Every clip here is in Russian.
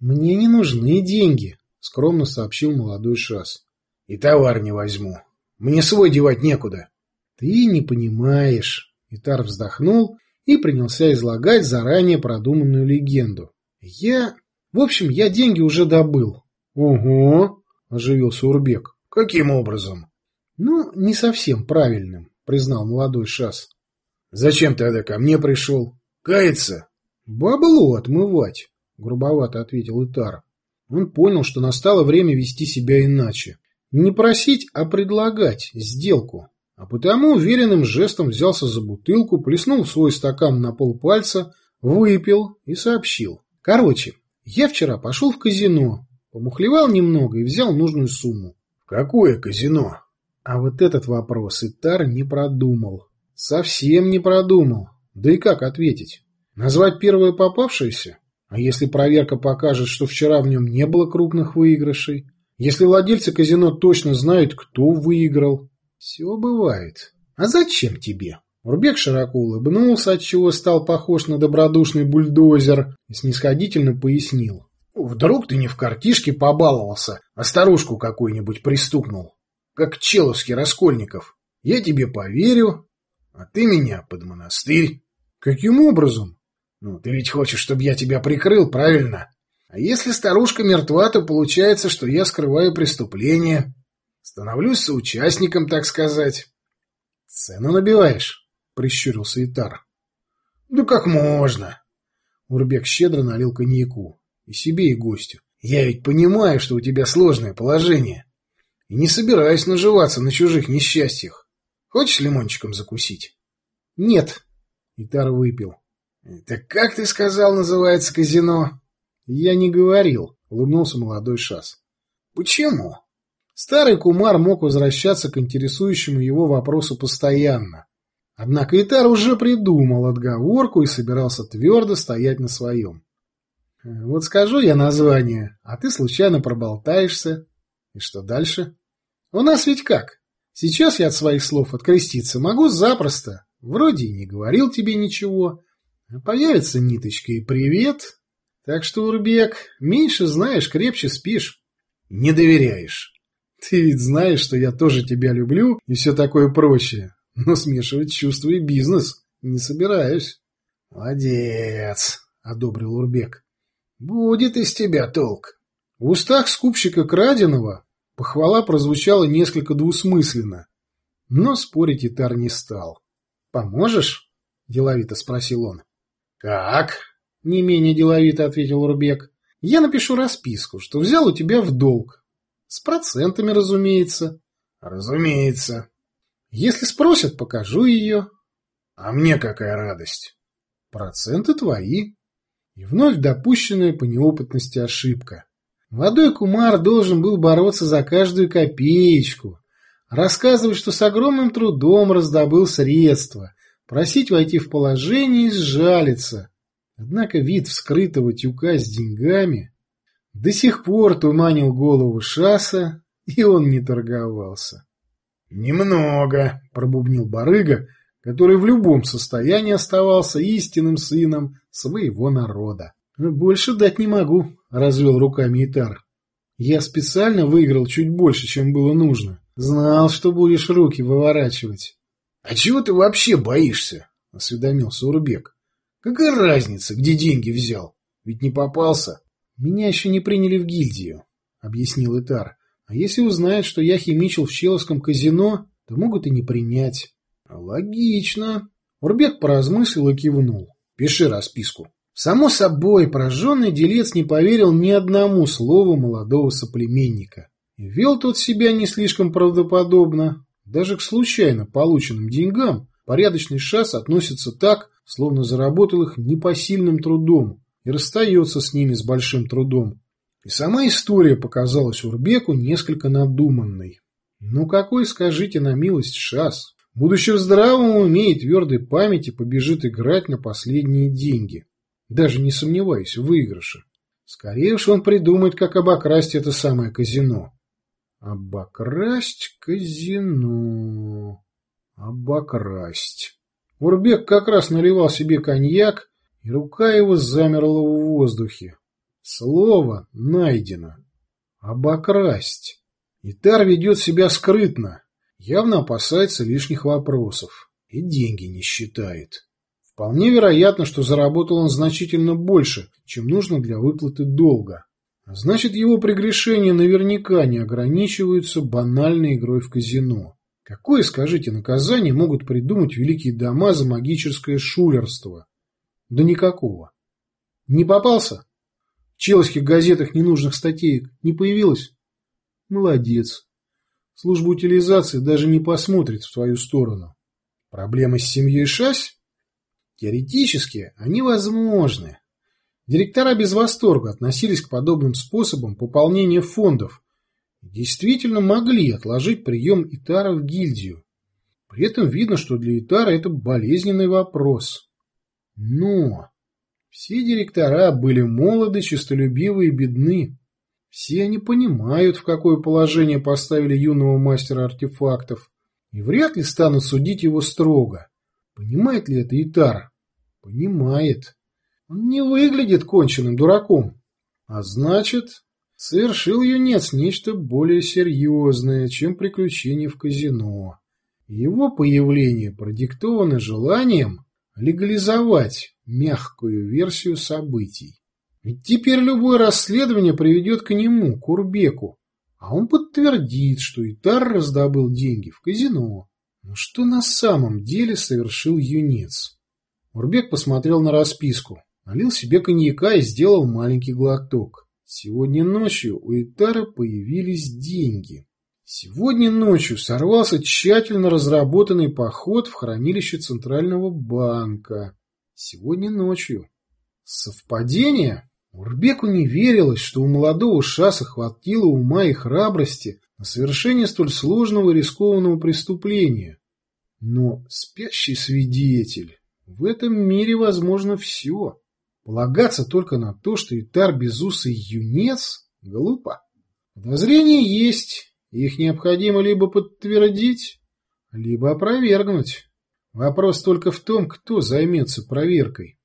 «Мне не нужны деньги», — скромно сообщил молодой шас. «И товар не возьму. Мне свой девать некуда». «Ты не понимаешь». Итар вздохнул и принялся излагать заранее продуманную легенду. «Я... В общем, я деньги уже добыл». «Ого!» — оживился Урбек. «Каким образом?» «Ну, не совсем правильным», — признал молодой шас. «Зачем тогда ко мне пришел? Каяться?» «Бабло отмывать», — грубовато ответил Итар. Он понял, что настало время вести себя иначе. Не просить, а предлагать сделку. А потому уверенным жестом взялся за бутылку, плеснул свой стакан на полпальца, выпил и сообщил. Короче, я вчера пошел в казино, помухлевал немного и взял нужную сумму. Какое казино? А вот этот вопрос Итар не продумал. Совсем не продумал. Да и как ответить? Назвать первое попавшееся? А если проверка покажет, что вчера в нем не было крупных выигрышей? Если владельцы казино точно знают, кто выиграл? Все бывает. А зачем тебе? Урбек широко улыбнулся, отчего стал похож на добродушный бульдозер, и снисходительно пояснил. «Вдруг ты не в картишке побаловался, а старушку какую-нибудь пристукнул, как Человский Раскольников. Я тебе поверю, а ты меня под монастырь». «Каким образом?» «Ну, ты ведь хочешь, чтобы я тебя прикрыл, правильно? А если старушка мертва, то получается, что я скрываю преступление». Становлюсь соучастником, так сказать. — Цену набиваешь? — прищурился Итар. — Да как можно? Урбек щедро налил коньяку. И себе, и гостю. — Я ведь понимаю, что у тебя сложное положение. И не собираюсь наживаться на чужих несчастьях. Хочешь лимончиком закусить? — Нет. Итар выпил. — Так как ты сказал, называется казино? — Я не говорил, — улыбнулся молодой шас. — Почему? Старый кумар мог возвращаться к интересующему его вопросу постоянно. Однако Итар уже придумал отговорку и собирался твердо стоять на своем. Вот скажу я название, а ты случайно проболтаешься. И что дальше? У нас ведь как? Сейчас я от своих слов откреститься могу запросто. Вроде и не говорил тебе ничего. Появится ниточка и привет. Так что, Урбек, меньше знаешь, крепче спишь. Не доверяешь. Ты ведь знаешь, что я тоже тебя люблю и все такое прочее, но смешивать чувства и бизнес не собираюсь. — Молодец, — одобрил Урбек. — Будет из тебя толк. В устах скупщика краденого похвала прозвучала несколько двусмысленно, но спорить Итар не стал. — Поможешь? — деловито спросил он. — Как? — не менее деловито ответил Урбек. — Я напишу расписку, что взял у тебя в долг с процентами, разумеется. Разумеется. Если спросят, покажу ее. А мне какая радость. Проценты твои. И вновь допущенная по неопытности ошибка. Молодой кумар должен был бороться за каждую копеечку, рассказывать, что с огромным трудом раздобыл средства, просить войти в положение и сжалиться. Однако вид вскрытого тюка с деньгами до сих пор туманил голову Шаса, и он не торговался. «Немного», — пробубнил барыга, который в любом состоянии оставался истинным сыном своего народа. «Больше дать не могу», — развел руками Итар. «Я специально выиграл чуть больше, чем было нужно. Знал, что будешь руки выворачивать». «А чего ты вообще боишься?» — осведомился Урбек. «Какая разница, где деньги взял? Ведь не попался». «Меня еще не приняли в гильдию», — объяснил Итар. «А если узнают, что я химичил в Человском казино, то могут и не принять». «Логично». Урбек поразмыслил и кивнул. «Пиши расписку». Само собой, пораженный делец не поверил ни одному слову молодого соплеменника. Вел тот себя не слишком правдоподобно. Даже к случайно полученным деньгам порядочный шас относится так, словно заработал их непосильным трудом, и расстается с ними с большим трудом. И сама история показалась Урбеку несколько надуманной. Ну какой, скажите на милость, шас, будучи в здравом уме и твердой памяти, побежит играть на последние деньги, даже не сомневаясь в выигрыше. Скорее уж он придумает, как обокрасть это самое казино. Обокрасть казино... Обокрасть... Урбек как раз наливал себе коньяк, и рука его замерла в воздухе. Слово найдено. Обокрасть. Итар ведет себя скрытно, явно опасается лишних вопросов и деньги не считает. Вполне вероятно, что заработал он значительно больше, чем нужно для выплаты долга. Значит, его прегрешения наверняка не ограничиваются банальной игрой в казино. Какое, скажите, наказание могут придумать великие дома за магическое шулерство? Да никакого. Не попался? В человских газетах ненужных статей не появилось? Молодец. Служба утилизации даже не посмотрит в твою сторону. Проблемы с семьей Шась? Теоретически они возможны. Директора без восторга относились к подобным способам пополнения фондов и действительно могли отложить прием Итара в гильдию. При этом видно, что для Итара это болезненный вопрос. Но все директора были молоды, честолюбивы и бедны. Все они понимают, в какое положение поставили юного мастера артефактов, и вряд ли станут судить его строго. Понимает ли это Итар? Понимает. Он не выглядит конченным дураком. А значит, совершил юнец нечто более серьезное, чем приключение в казино. Его появление продиктовано желанием легализовать мягкую версию событий. Ведь теперь любое расследование приведет к нему, к Урбеку, а он подтвердит, что Итар раздобыл деньги в казино. Но что на самом деле совершил юнец? Урбек посмотрел на расписку. Налил себе коньяка и сделал маленький глоток. Сегодня ночью у Итара появились деньги. Сегодня ночью сорвался тщательно разработанный поход в хранилище Центрального банка. Сегодня ночью. Совпадение? Урбеку не верилось, что у молодого шаса хватило ума и храбрости на совершение столь сложного и рискованного преступления. Но спящий свидетель... В этом мире возможно все. Полагаться только на то, что Итар безусый юнец, глупо. Подозрения есть, их необходимо либо подтвердить, либо опровергнуть. Вопрос только в том, кто займется проверкой.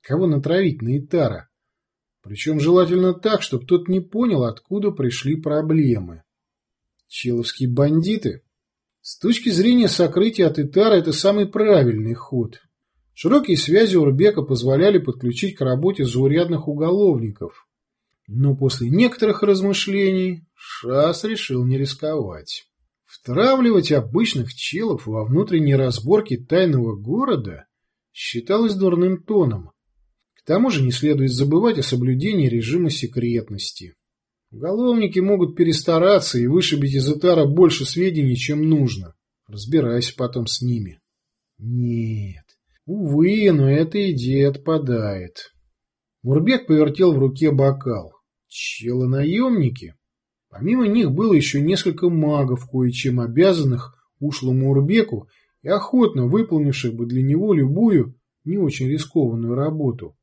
Кого натравить на Итара. Причем желательно так, чтобы тот не понял, откуда пришли проблемы. Человские бандиты? С точки зрения сокрытия от Итара это самый правильный ход. Широкие связи Урбека позволяли подключить к работе заурядных уголовников. Но после некоторых размышлений Шас решил не рисковать. Втравливать обычных челов во внутренние разборки тайного города считалось дурным тоном. К тому же не следует забывать о соблюдении режима секретности. Уголовники могут перестараться и вышибить из Этара больше сведений, чем нужно. Разбирайся потом с ними. Нет, Увы, но эта идея отпадает. Мурбек повертел в руке бокал. Челы-наемники. Помимо них было еще несколько магов, кое-чем обязанных ушлому Урбеку и охотно выполнивших бы для него любую, не очень рискованную работу.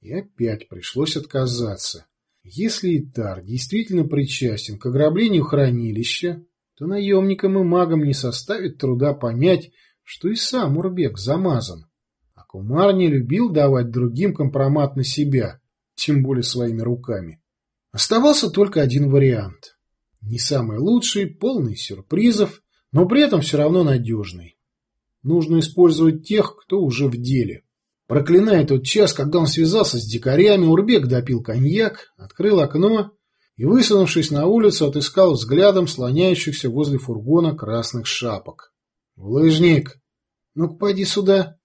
И опять пришлось отказаться. Если Итар действительно причастен к ограблению хранилища, то наемникам и магам не составит труда понять, что и сам Урбек замазан. Кумар не любил давать другим компромат на себя, тем более своими руками. Оставался только один вариант. Не самый лучший, полный сюрпризов, но при этом все равно надежный. Нужно использовать тех, кто уже в деле. Проклиная тот час, когда он связался с дикарями, Урбек допил коньяк, открыл окно и, высунувшись на улицу, отыскал взглядом слоняющихся возле фургона красных шапок. «Лыжник! Ну-ка, поди сюда!»